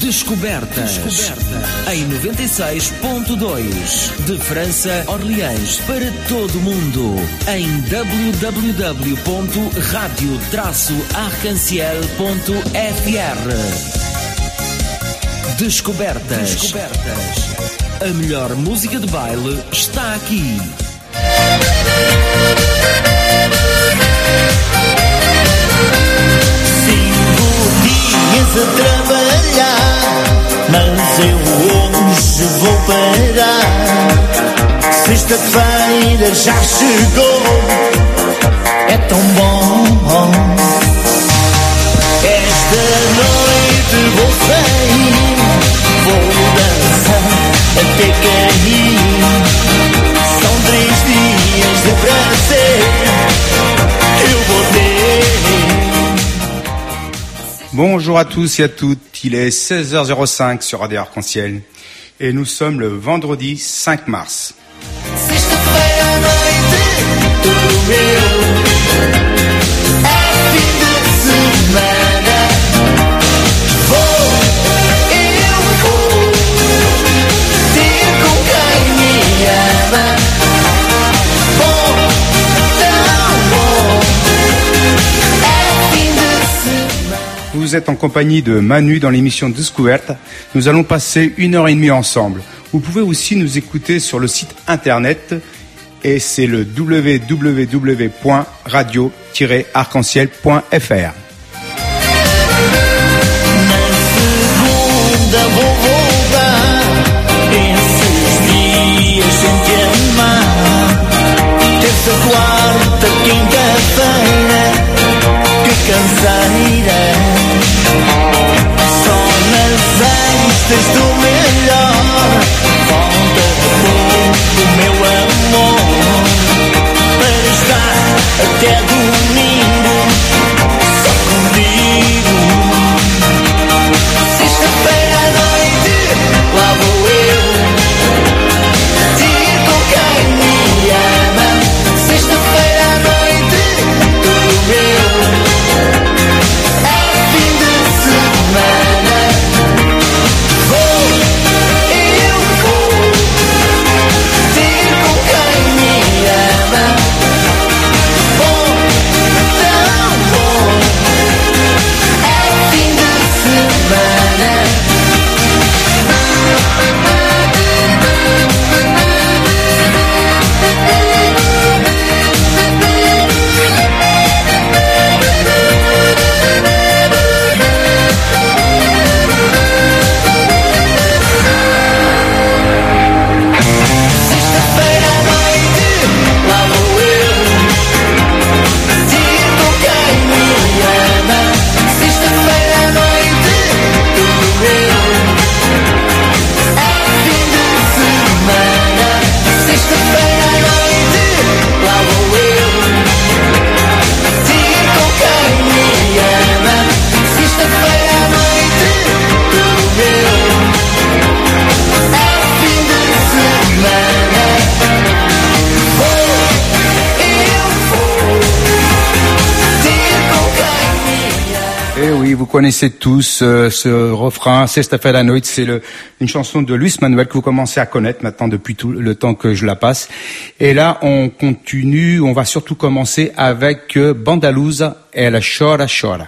Descobertas. Descoberta. Em 96.2. De França, Orleans, para todo o mundo. Em www.radio-arcanciel.fr. Descobertas. Descobertas. A melhor música de baile está aqui. A trabalhar, mas eu hoje vou parar. Sexta-feira já chegou, é tão bom. Esta noite vou sair, vou dançar até cair. São três dias de prazer Bonjour à tous et à toutes, il est 16h05 sur Radio Arc-en-Ciel et nous sommes le vendredi 5 mars. Vous êtes en compagnie de Manu dans l'émission Descouverte. Nous allons passer une heure et demie ensemble. Vous pouvez aussi nous écouter sur le site internet et c'est le www.radio-arc-en-ciel.fr. sextas do melhor. Volta pouco, meu amor. Para estar até domingo connaissez tous euh, ce refrain, Sexta-feira à noite, c'est une chanson de Luis Manuel que vous commencez à connaître maintenant depuis tout le temps que je la passe. Et là, on continue, on va surtout commencer avec euh, Bandalusa et la Chora Chora.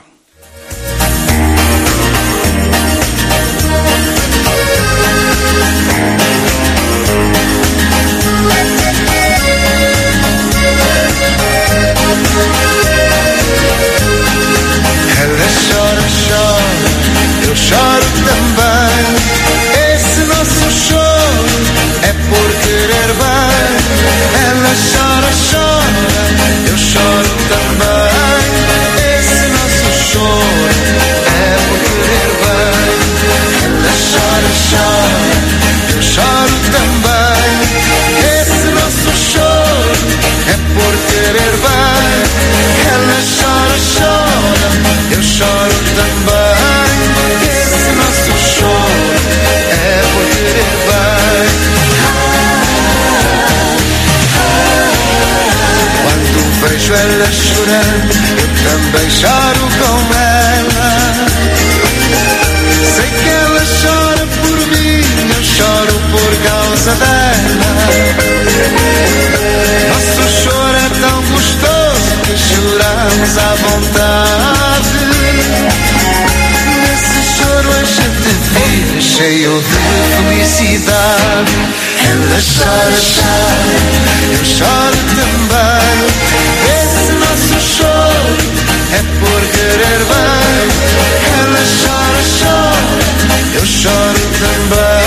Eu choro também. Esse nosso choro é por querer bem. Ela chora, chora, eu choro também. Esse nosso choro é por querer bem. Ela chora, chora, eu choro também. Esse nosso choro é por querer bem. Ela chora, chora, eu choro também. ela chorar, eu também choro com ela. Sei que ela chora por mim, eu choro por causa dela. Nosso choro é tão gostoso que choramos à vontade. Nesse choro a gente vive cheio de felicidade. Ela chora, chora, eu choro também. Nosso choro é por querer bem. Ela chora, chora, eu choro também.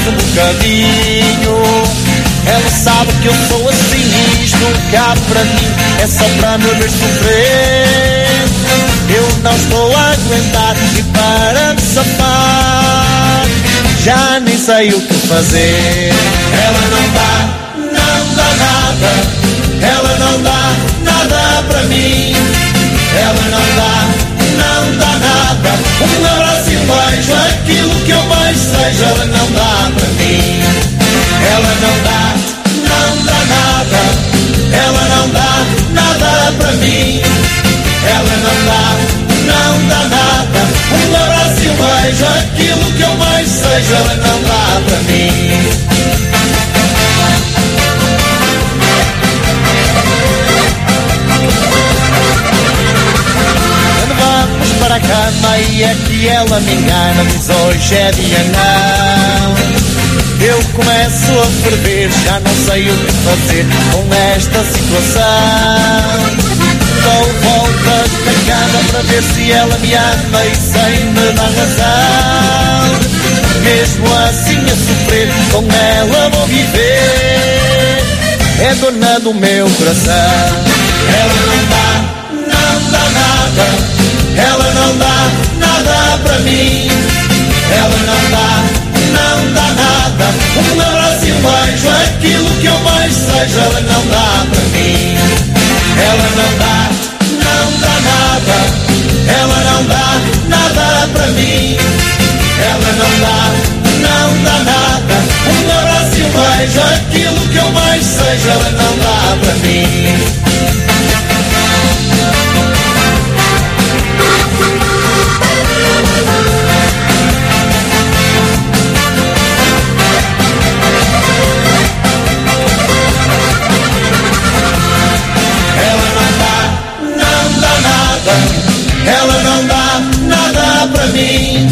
Mais um bocadinho. Ela sabe que eu sou assim, isto cá para mim é só para me ver sofrer. Eu não estou a aguentar e para me safar, já nem sei o que fazer. Ela não dá, não dá nada, ela não dá nada para mim. Ela não dá, não dá nada. Um seja, ela não dá para mim. Ela não dá, não dá nada. Ela não dá nada para mim. Ela não dá, não dá nada. Um abraço e um beijo, aquilo que eu mais seja, ela não dá para mim. Para a cama e é que ela me engana, diz hoje é dia não. Eu começo a ferver, já não sei o que fazer com esta situação. Dou voltas na cama para ver se ela me ama e sem me dar razão. Mesmo assim a sofrer, com ela vou viver. É dona do meu coração. Ela não dá nada. Ela não dá nada para mim. Ela não dá, não dá nada. Um abraço e um beijo, aquilo que eu mais seja, ela não dá para mim. Ela não dá, não dá nada. Ela não dá nada para mim. Ela não dá, não dá nada. Um abraço e um beijo, aquilo que eu mais seja, ela não dá para mim. Ela não dá nada pra mim.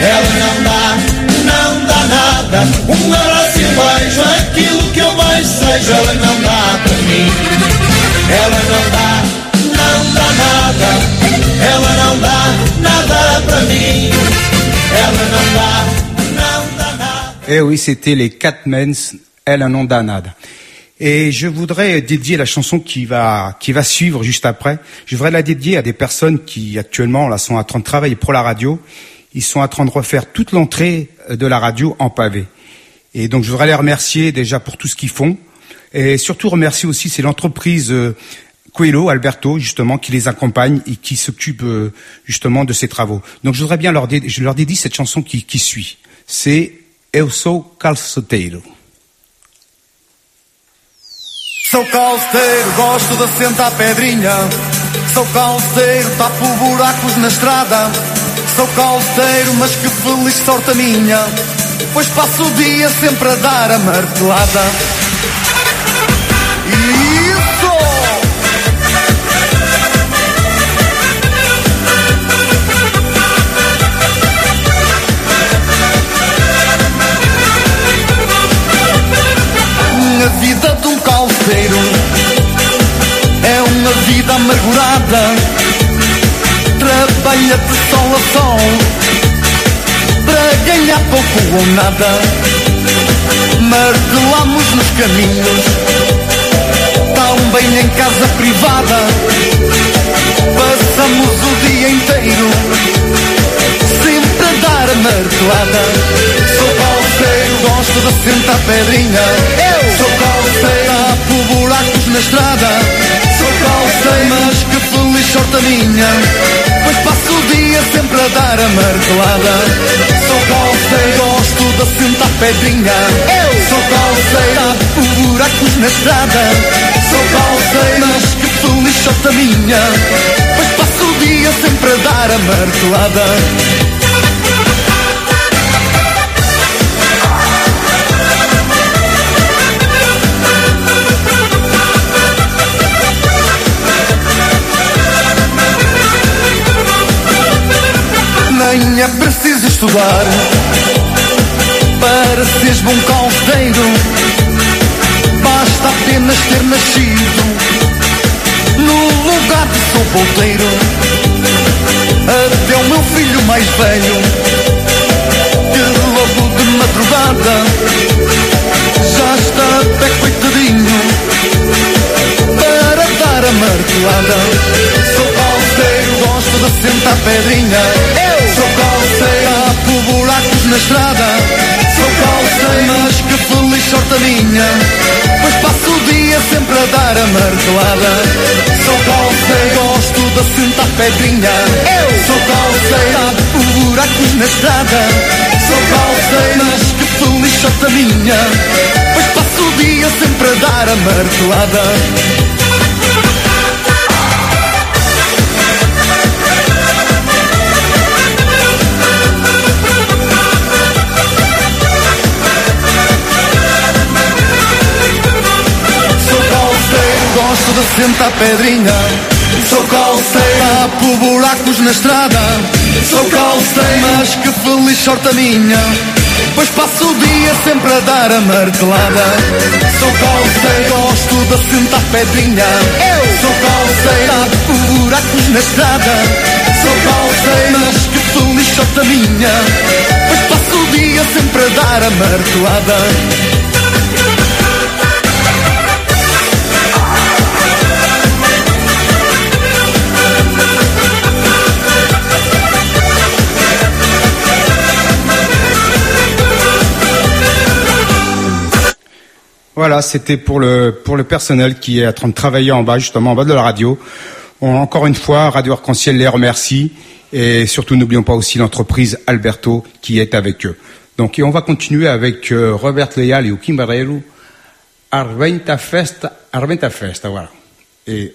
Ela não dá, não dá nada. Um abraço e beijo, é aquilo que eu mais seja, ela não dá pra mim. Ela não dá, não dá nada. Ela não dá nada pra mim. Ela não dá, não dá nada. Eu e Citili Catmans, ela não dá nada. Et je voudrais dédier la chanson qui va qui va suivre juste après. Je voudrais la dédier à des personnes qui actuellement là sont en train de travailler pour la radio. Ils sont en train de refaire toute l'entrée de la radio en pavé. Et donc je voudrais les remercier déjà pour tout ce qu'ils font. Et surtout remercier aussi c'est l'entreprise euh, Coelho, Alberto, justement, qui les accompagne et qui s'occupe euh, justement de ces travaux. Donc je voudrais bien leur, dé- je leur dédie cette chanson qui, qui suit. C'est Eu sou. Sou calceteiro, gosto de sentar pedrinha. Sou calceteiro, tapo buracos na estrada. Sou calceteiro, mas que feliz sorte a minha. Pois passo o dia sempre a dar a martelada. De calceiro é uma vida amargurada. Trabalha de sol a sol para ganhar pouco ou nada. Martelamos nos caminhos, também em casa privada. Passamos o dia inteiro sempre a dar a martelada. Sou calceiro, gosto de sentar pedrinha. Eu sou calceiro, buracos na estrada. Sou calceiro, mas que feliz sorte a minha. Pois passo o dia sempre a dar a martelada. Sou calceiro, gosto de sentar pedrinha. Sou calceiro, tapo buracos na estrada. Sou calceiro, mas que feliz sorte a minha. Pois passo o dia sempre a dar a martelada. É preciso estudar para seres bom calceiro. Basta apenas ter nascido no lugar de sou ponteiro. Até o meu filho mais velho, que logo de madrugada já está até coitadinho para dar a martelada. De sentar pedrinha. Eu sou calceiro, tapo buracos na estrada. Sou calceiro, mas que feliz sorte minha. Pois passo o dia sempre a dar a martelada. Sou calceiro, gosto de sentar pedrinha. Eu sou calceiro, tapo buracos na estrada. Sou calceiro, mas que feliz sorte minha. Pois passo o dia sempre a dar a martelada. De sentar pedrinha. Sou calceiro, tapo buracos na estrada. Sou calceiro, mas que feliz sorte a minha. Pois passo o dia sempre a dar a martelada. Sou calceiro, gosto de sentar pedrinha. Eu sou calceiro, tapo buracos na estrada. Sou calceiro, mas que feliz sorte a minha. Pois passo o dia sempre a dar a martelada. Voilà, c'était pour le pour le personnel qui est en train de travailler en bas, justement en bas de la radio. Encore une fois, Radio Arc-en-Ciel les remercie et surtout n'oublions pas aussi l'entreprise Alberto qui est avec eux. Donc on va continuer avec euh, Robert Leal et o Kim Barreiro, Arventa Festa, Arventa Festa, voilà. Et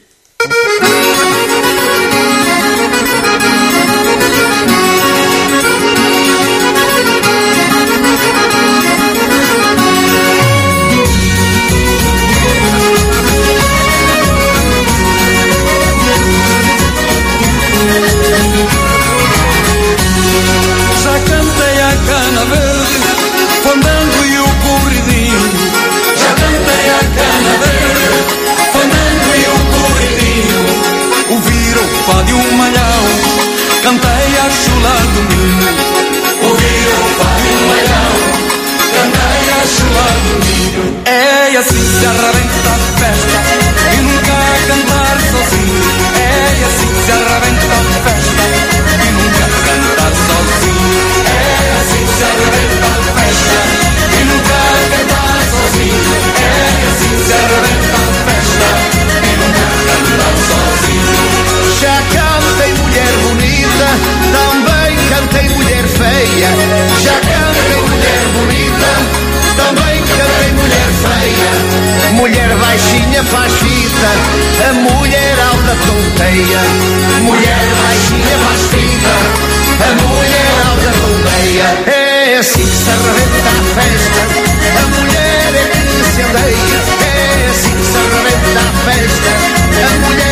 se. mulher baixinha faz fita, a mulher alta tonteia. Mulher baixinha faz fita, a mulher alta tonteia. É assim que se arrebenta a festa, a mulher é que se andeia. É assim que se arrebenta a festa, a mulher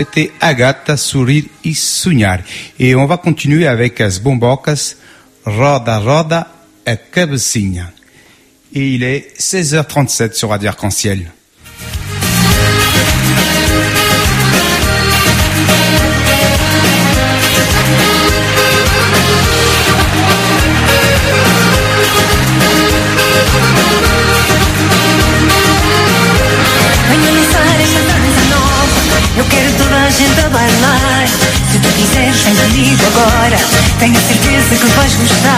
c'était Agata Sourire e Sonhar. Et on va continuer avec as bombocas Roda Roda et Cabecinha. Et il est 16h37 sur Radio Arc-en-Ciel. Tenho certeza que vais gostar.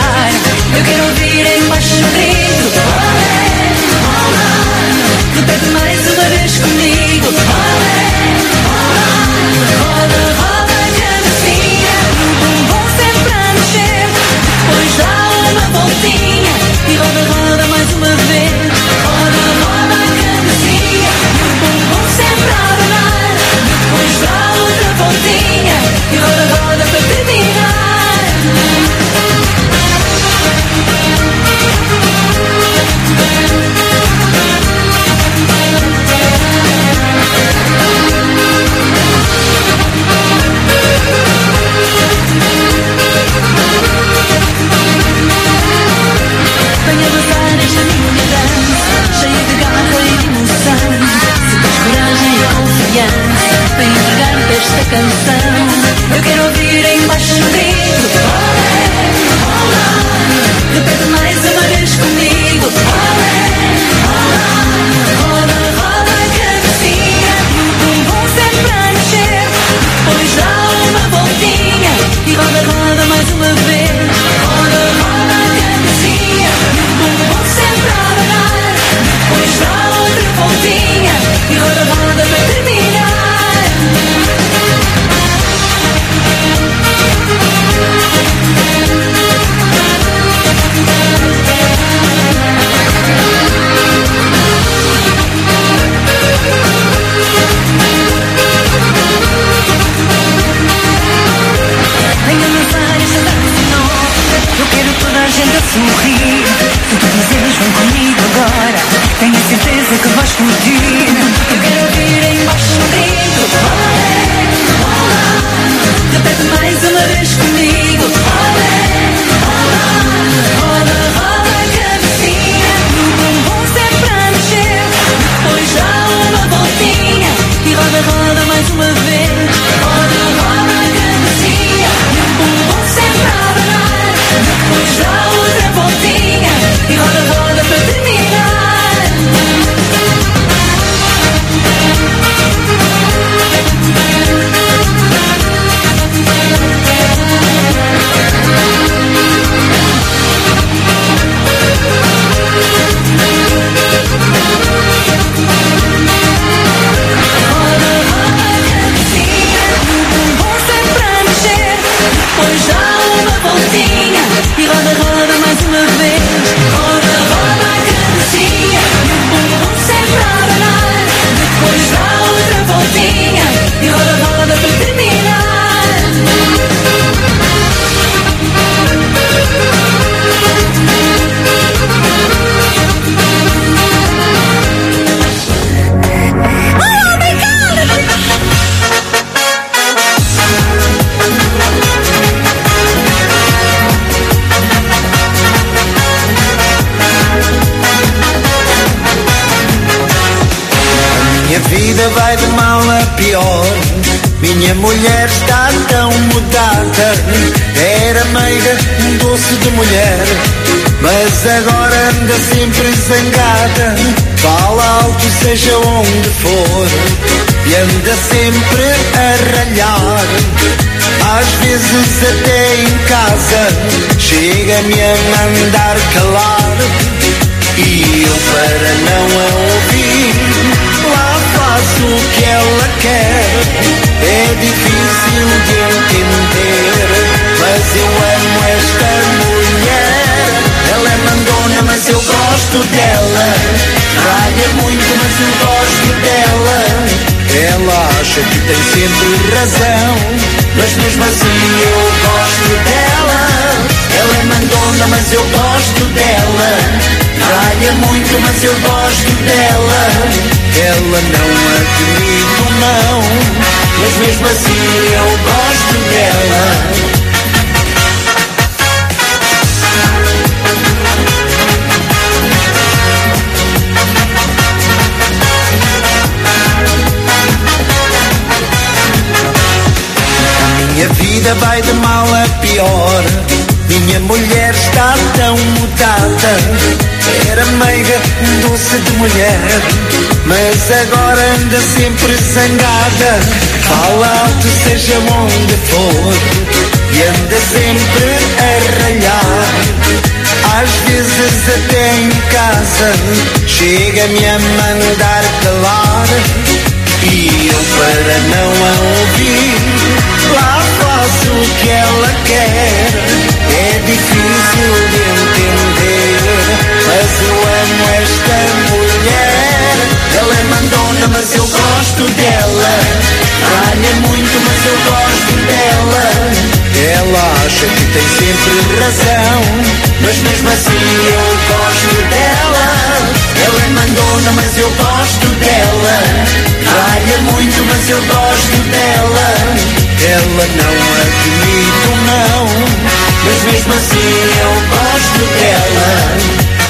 sempre zangada, fala alto seja onde for, e anda sempre a ralhar. Às vezes até em casa, chega-me a mandar calar, e eu para não a ouvir, lá faço o que ela quer. É difícil de entender, mas eu amo. gosto dela. Traga é muito, mas eu gosto dela. Ela acha que tem sempre razão, mas mesmo assim eu gosto dela. Ela é mandona, mas eu gosto dela. Traga é muito, mas eu gosto dela. Ela não admito não, mas mesmo assim eu gosto dela. A vida vai de mal a pior. Minha mulher está tão mudada. Era meiga, doce de mulher, mas agora anda sempre zangada. Fala alto, seja onde for, e anda sempre a ralhar. Às vezes até em casa chega-me a mandar calar e eu para não a ouvir Lá faz o que ela quer. É difícil de entender, mas eu amo esta mulher. Ela é mandona, mas eu gosto dela. Ganha muito, mas eu gosto dela. Ela acha que tem sempre razão, mas mesmo assim eu gosto dela. Ela é mandona, mas eu gosto dela. Ralha muito, mas eu gosto dela. Ela não admite não, mas mesmo assim eu gosto dela.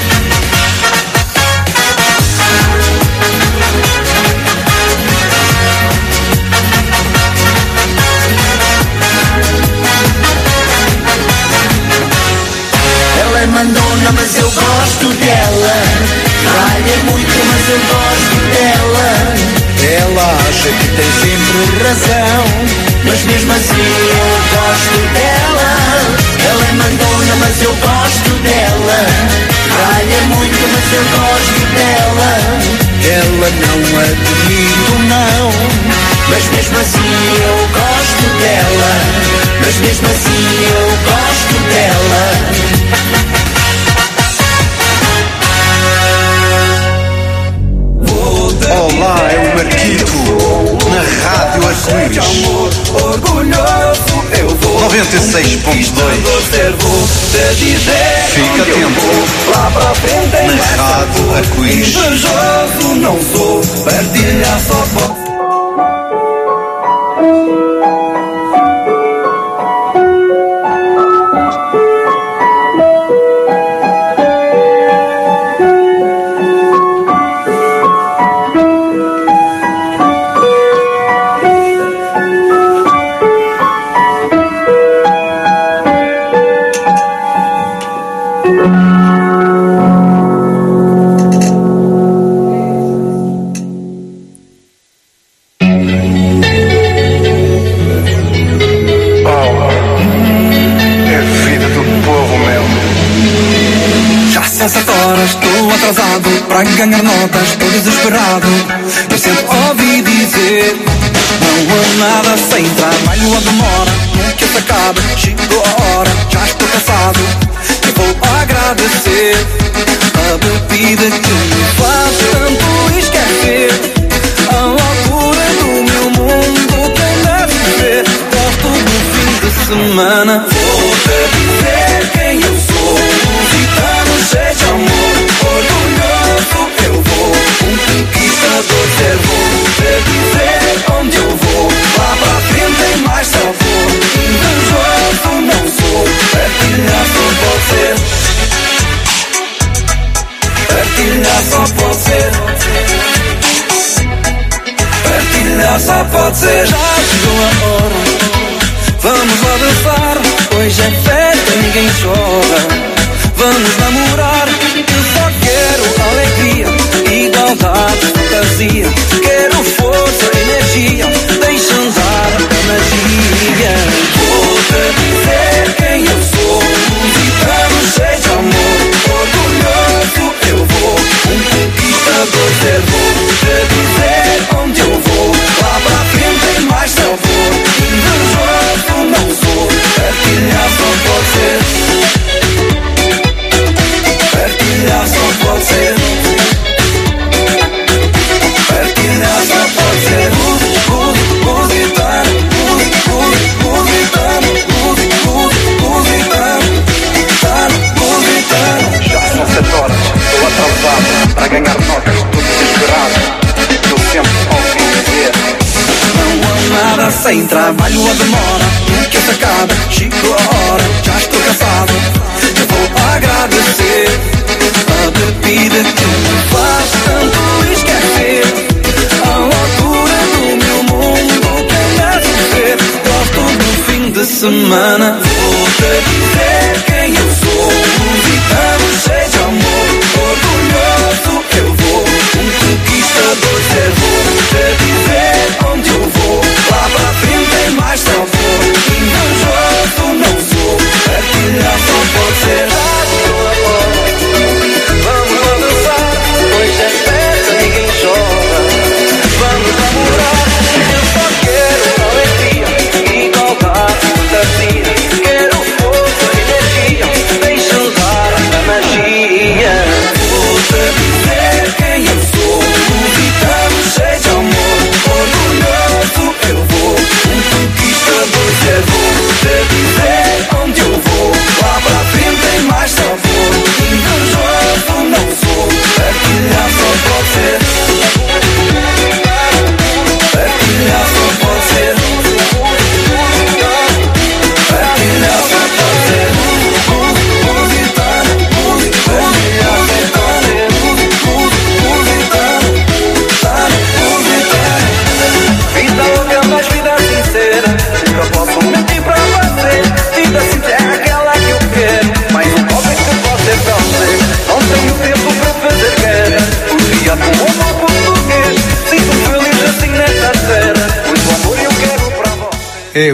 arco-íris. Invejoso não sou.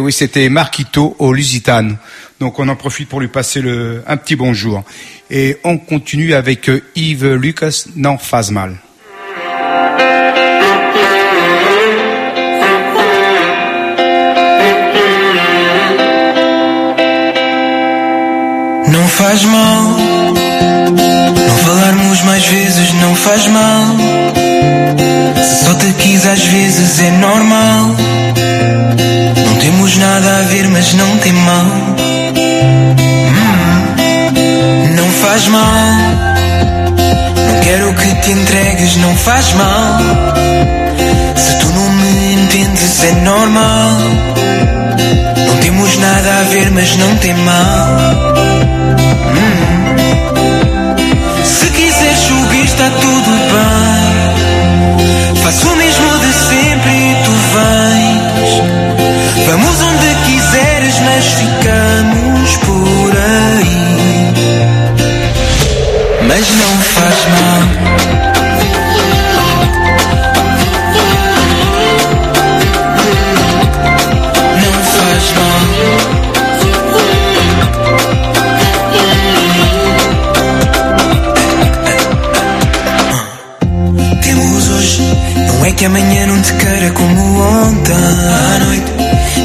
Oui, c'était Marquito au Lusitane. Donc on en profite pour lui passer le, un petit bonjour. Et on continue avec euh, Yves Lucas, Non Faz Mal. Não faz mal. Não falarmos mais vezes não faz mal. Se só te quis às vezes é normal. Temos nada a ver, mas não tem mal. Hum, não faz mal. Não quero que te entregues, não faz mal. Se tu não me entendes, é normal. Não temos nada a ver, mas não tem mal. Se quiseres subir, está tudo bem. Faço o mesmo de sempre e tu vens. Vamos onde quiseres, mas ficamos por aí. Mas não faz mal. É que amanhã não te queira como ontem à noite.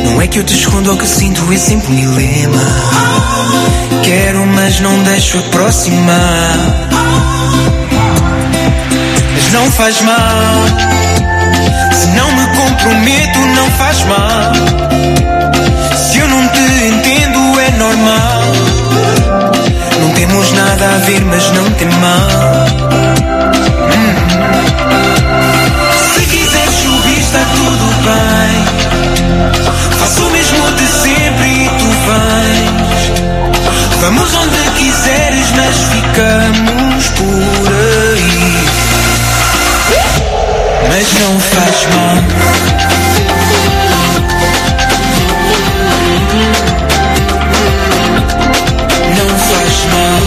Não é que eu te escondo o que sinto, é sempre um dilema. Quero, mas não deixo aproximar. Mas não faz mal. Se não me comprometo, não faz mal. Se eu não te entendo, é normal. Não temos nada a ver, mas não tem mal. Está tudo bem. Faço o mesmo de sempre e tu vens. Vamos onde quiseres, mas ficamos por aí. Mas não faz mal. Não faz mal.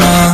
Faz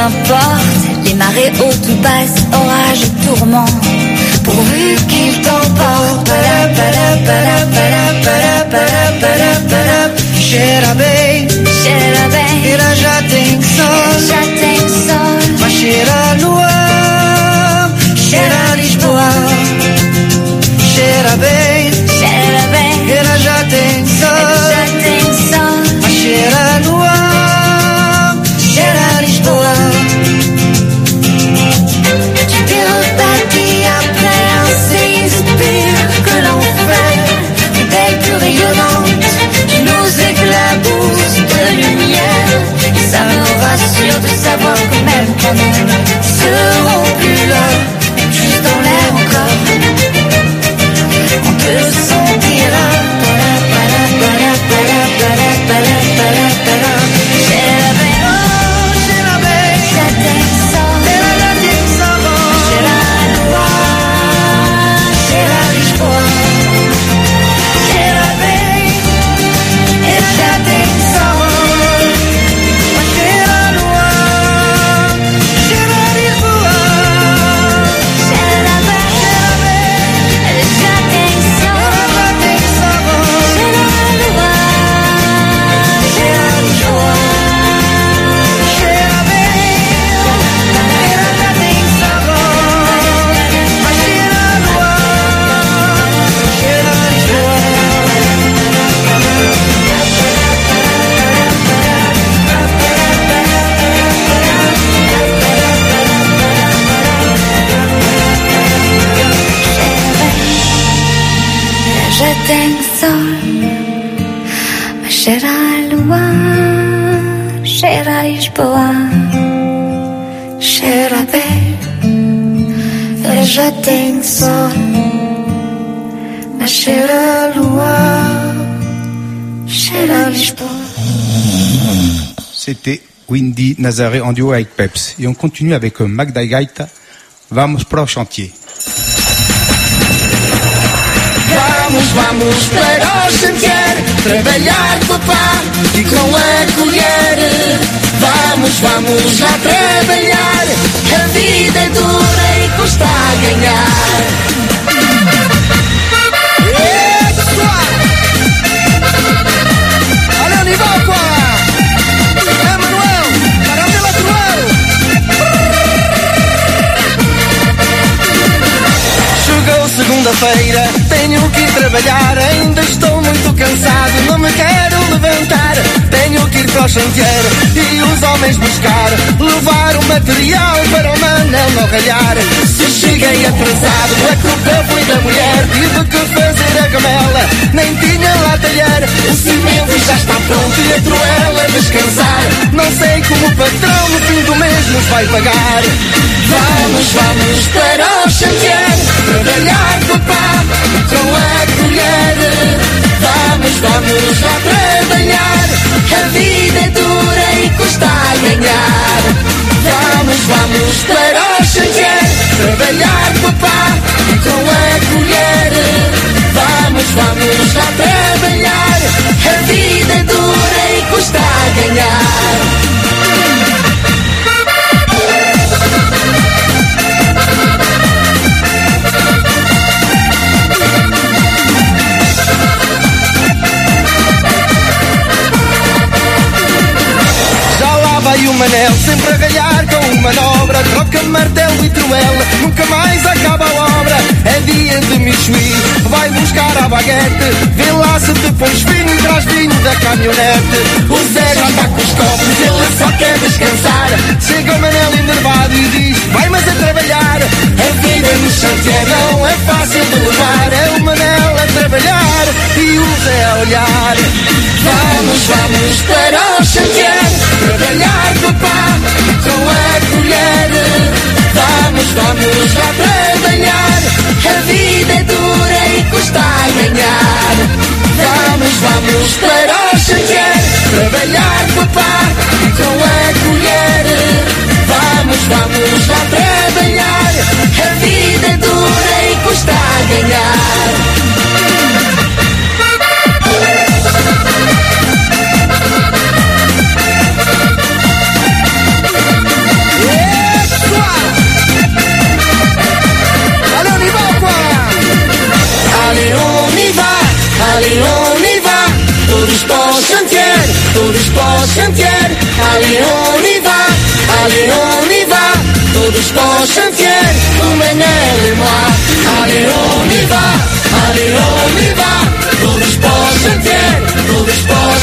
importe, les marées hautes ou basses, orage et tourment, pourvu qu'il t'emporte. La Windy Nazaré en duo avec Peps. Et on continue avec euh, Magda Gaita, Vamos pro chantier. Vamos, vamos para o chantier, trabalhar papá e com a colher. Vamos, vamos lá trabalhar, a vida é dura e custa a ganhar. Olha o nível 4! Segunda-feira, tenho que ir trabalhar. Ainda estou muito cansado, não me quero levantar. Tenho que ir para o chantier e os homens buscar. Levar o material para o Manel não ralhar. Se cheguei atrasado, a culpa foi da mulher. Tive que fazer a gamela, nem tinha lá talher. O cimento já está pronto e entrou ela a descansar. Não sei como o patrão no fim do mês nos vai pagar. Vamos, vamos para o chantier Trabalhar papá com a colher Vamos, vamos lá trabalhar A vida é dura e custa a ganhar Vamos, vamos para o chantier Trabalhar papá com a colher Vamos, vamos lá trabalhar. A vida é dura e custa a ganhar Vai o Manel, sempre a ganhar com manobra. Troca martelo e truela, nunca mais acaba a obra. É dia de Michui, vai buscar a baguete. Vê lá se te pões fino e traz vinho da caminhonete. O Zé já está com os copos, ele só quer descansar. Chega o Manel enervado e diz: Vai, mas a trabalhar. A vida no chantier não é fácil de levar. É o Manel a trabalhar e o Zé a olhar. Vamos, vamos para o chantier Trabalhar com a colher Vamos, vamos lá trabalhar A vida é dura e custa a ganhar Vamos, vamos para o chantier Trabalhar papá com a colher Vamos, vamos lá trabalhar A vida é dura e custa a ganhar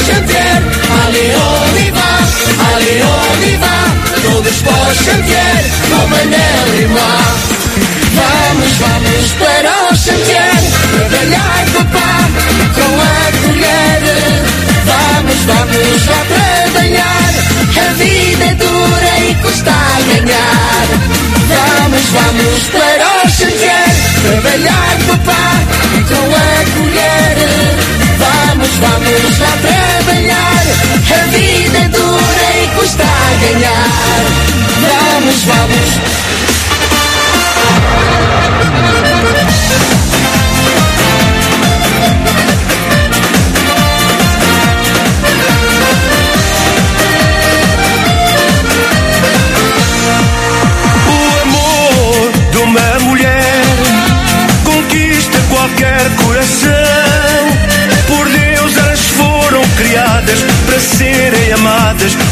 chantier. Allez, on y va, allez, on y va. Todos para o chantier, o Manel et moi. Vamos, vamos para o chantier Trabalhar papá com Vamos, vamos lá trabalhar A vida é dura e custa a ganhar. Vamos, vamos para o chantier Trabalhar papá com a colher. Vamos, vamos lá trabalhar. A vida é dura e custa a ganhar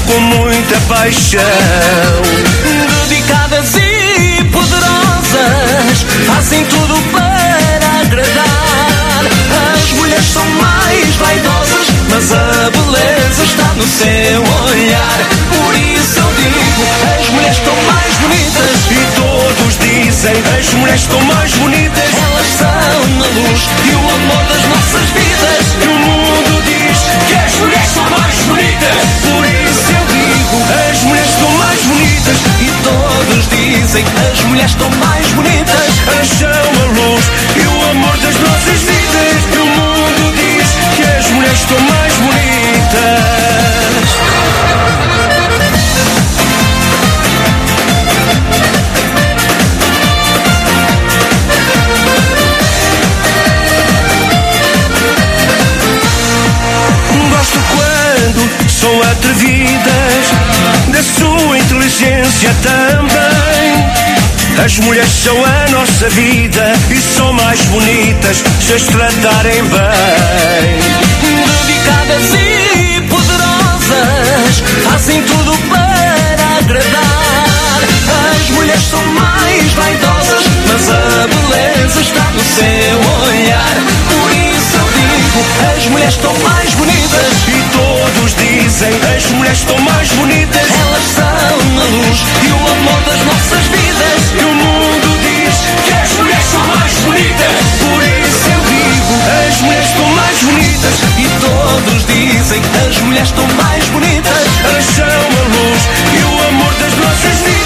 com muita paixão. Dedicadas e poderosas, fazem tudo para agradar. As mulheres são mais vaidosas, mas a beleza está no seu olhar. Por isso eu digo, as mulheres estão mais bonitas e todos dizem as mulheres estão mais bonitas. Elas são a luz As mulheres estão mais bonitas, acham a luz e o amor das nossas vidas. E o mundo diz que as mulheres estão mais bonitas. Gosto quando são atrevidas da sua inteligência também as mulheres são a nossa vida e são mais bonitas se as tratarem bem. Dedicadas e poderosas, fazem tudo para agradar. As mulheres são mais vaidosas, mas a beleza está no seu olhar. Por isso eu digo, as mulheres estão mais bonitas. E todos dizem, as mulheres estão mais bonitas. Elas são a luz e o amor das nossas vidas. E o mundo diz que as mulheres são mais bonitas. Por isso eu digo, as mulheres estão mais bonitas. E todos dizem, as mulheres estão mais bonitas. Elas são a luz e o amor das nossas vidas.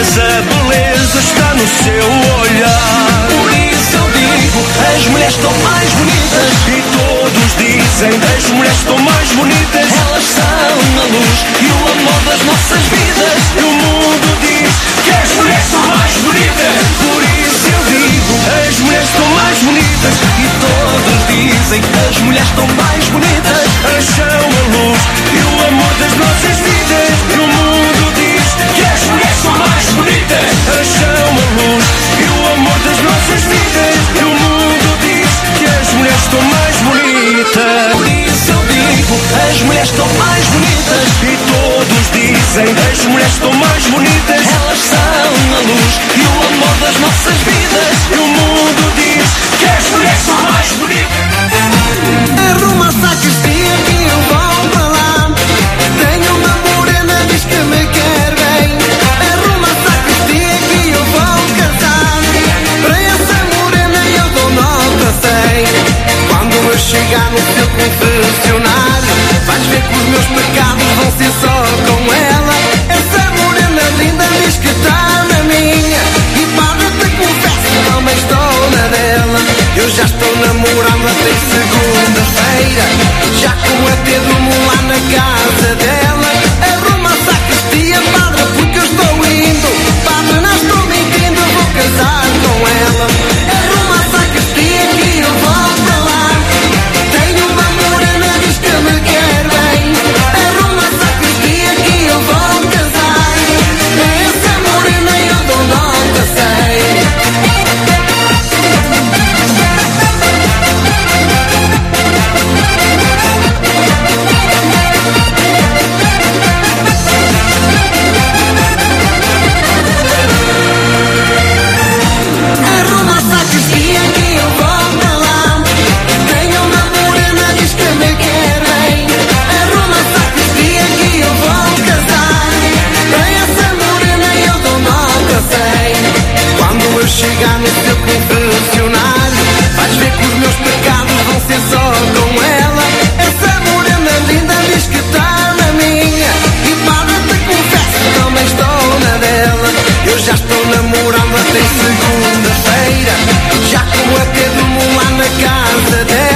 Mas a beleza está no seu olhar. Por isso eu digo, as mulheres estão mais bonitas. E todos dizem, as mulheres estão mais bonitas. Elas são a luz e o amor das nossas vidas. E o mundo diz que as mulheres são mais bonitas. Por isso eu digo, as mulheres estão mais bonitas. E todos dizem, as mulheres estão mais bonitas. São a luz as mulheres estão mais bonitas. E todos dizem, as mulheres estão mais bonitas. Elas são a luz e o amor das nossas vidas. E o mundo diz que as mulheres são mais bonitas. Arruma a sacristia que eu vou para lá. Tenho uma morena, diz que me quer bem. Arruma sacristia que eu vou casar. Para essa morena eu dou nota 100. Quando eu chegar no seu confessionário, ver que os meus pecados vão ser só com ela. Essa morena linda diz que está na minha. E para te confesso, também estou na dela. Eu já estou namorando até segunda-feira. Já com a dedo lá na casa dela. namorava tem segunda-feira. Já com a cademula na casa dela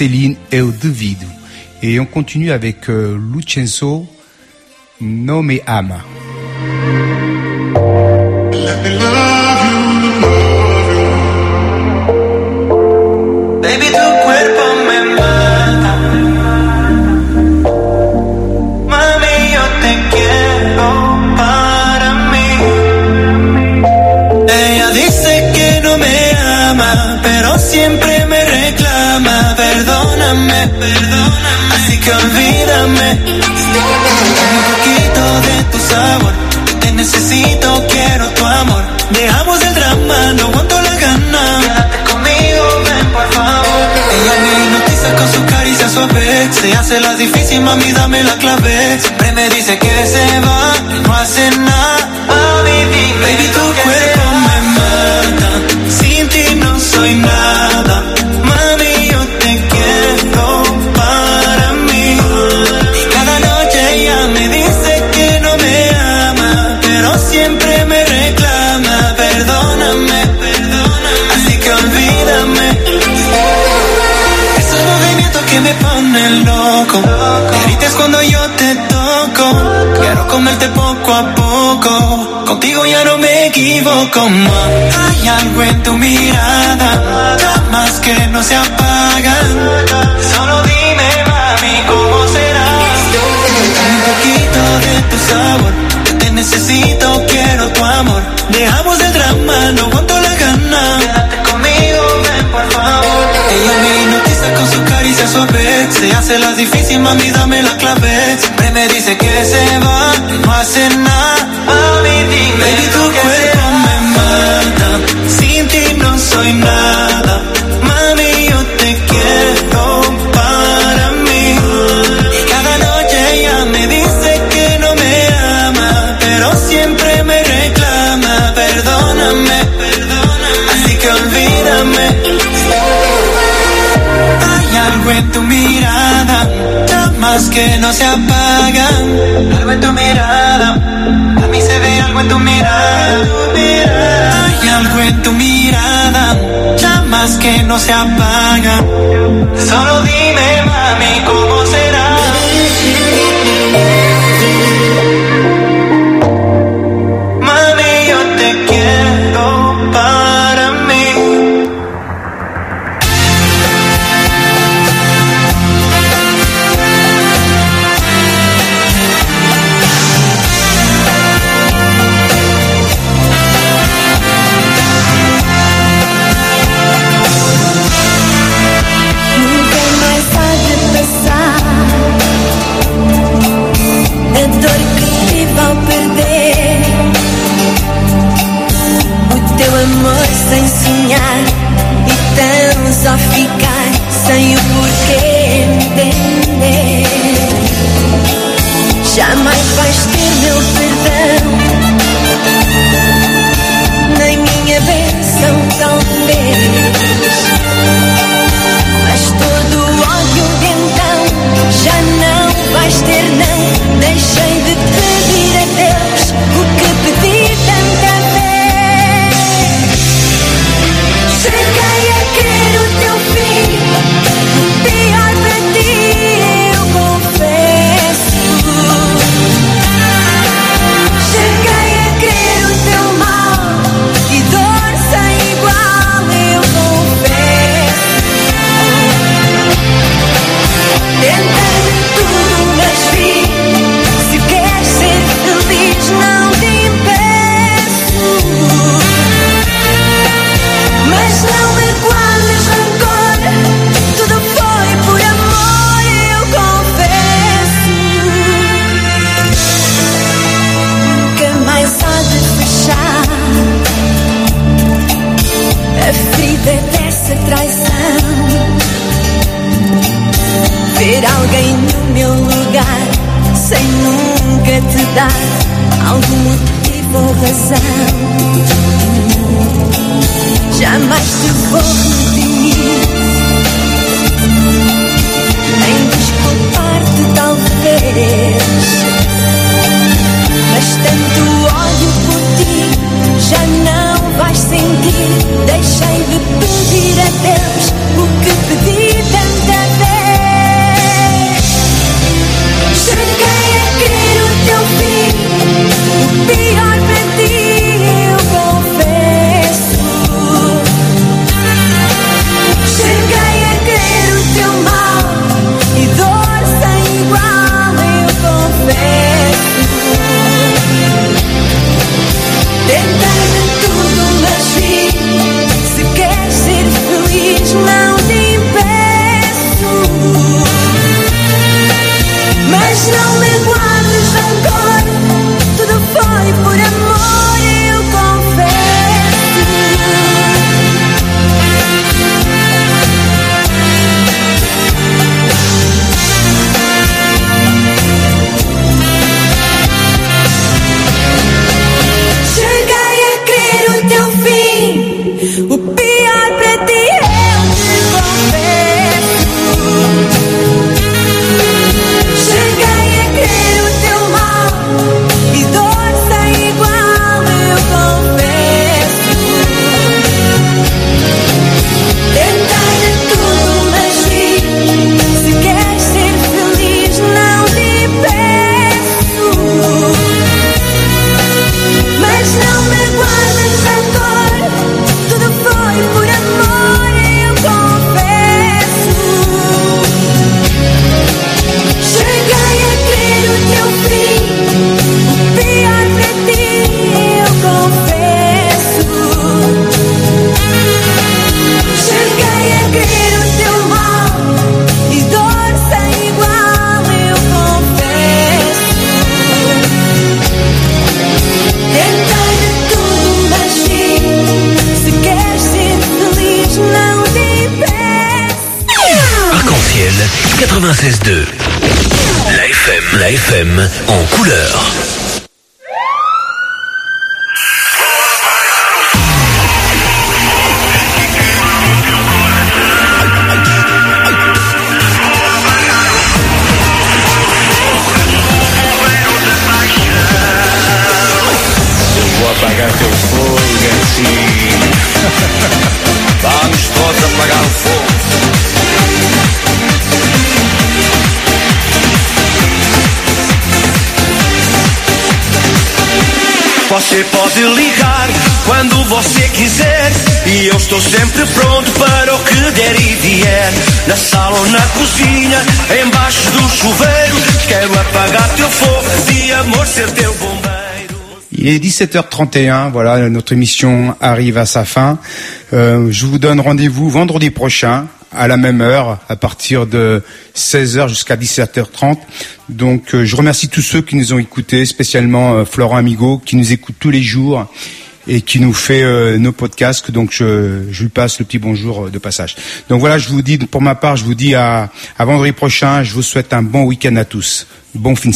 Céline et au Devido. Et on continue avec euh, Lucenzo No Me Ama. Un poquito de tu sabor. Te necesito, quiero tu amor. Dejamos el drama, no aguanto la gana. Quédate conmigo, ven por favor. Ella me hipnotiza con su caricia suave. Se hace la difícil, mami, dame la clave. Siempre me dice que se va, que no hace nada. Mami, dime Baby, tu me ponen loco. Grites cuando yo te toco. Quiero comerte poco a poco. Contigo ya no me equivoco más. Hay algo en tu mirada. Llamas que no se apagan. Solo dime, mami, cómo será. Un poquito de tu sabor. Te necesito, quiero tu amor. Dejamos el drama, no aguanto caricia suave. Se hace la difícil, mami, dame la clave. Siempre me dice que se va, no hace nada. Mami, dime Baby, tu cuerpo me mata. Sin ti no soy nada. algo en tu mirada, nada más que no se apaga. Algo en tu mirada, a mí se ve algo en tu mirada. Hay algo en tu mirada, nada más que no se apaga. Solo dime, mami, cómo se 96.2. La FM, la FM en couleur. Você pode ligar quando você quiser. E eu estou sempre pronto para o que der e vier. Na sala ou na cozinha, embaixo do chuveiro. Quero apagar teu fogo, de amor ser teu bombeiro. Il est 17h31, voilà, notre émission arrive à sa fin. Euh, je vous donne rendez-vous vendredi prochain à la même heure, à partir de 16h jusqu'à 17h30. Donc euh, je remercie tous ceux qui nous ont écoutés, spécialement euh, Florent Amigo, qui nous écoute tous les jours et qui nous fait euh, nos podcasts. Donc je, je lui passe le petit bonjour euh, de passage. Donc voilà, je vous dis, pour ma part, je vous dis à, à vendredi prochain. Je vous souhaite un bon week-end à tous. Bon fin de.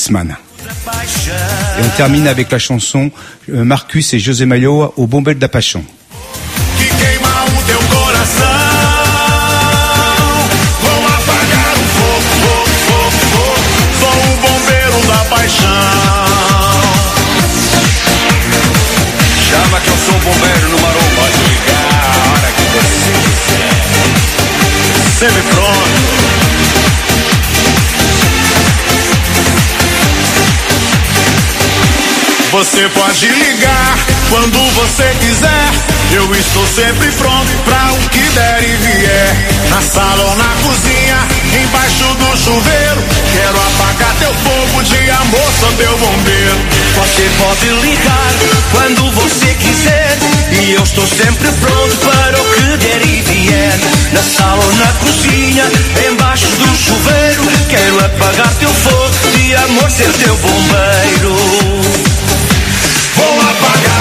Et on termine avec la chanson euh, Marcus et José Mayo au Bombel da Paixão. Bombeiro no maromba Pode ligar a hora que você quiser Sempre pronto. Você pode ligar quando você quiser. Eu estou sempre pronto pra o que der e vier. Na sala ou na cozinha, embaixo do chuveiro. Quero apagar teu fogo de amor, sou teu bombeiro. Você pode ligar quando você quiser E eu estou sempre pronto para o que der e vier Na sala ou na cozinha, embaixo do chuveiro Quero apagar teu fogo, de amor ser teu bombeiro Vou apagar.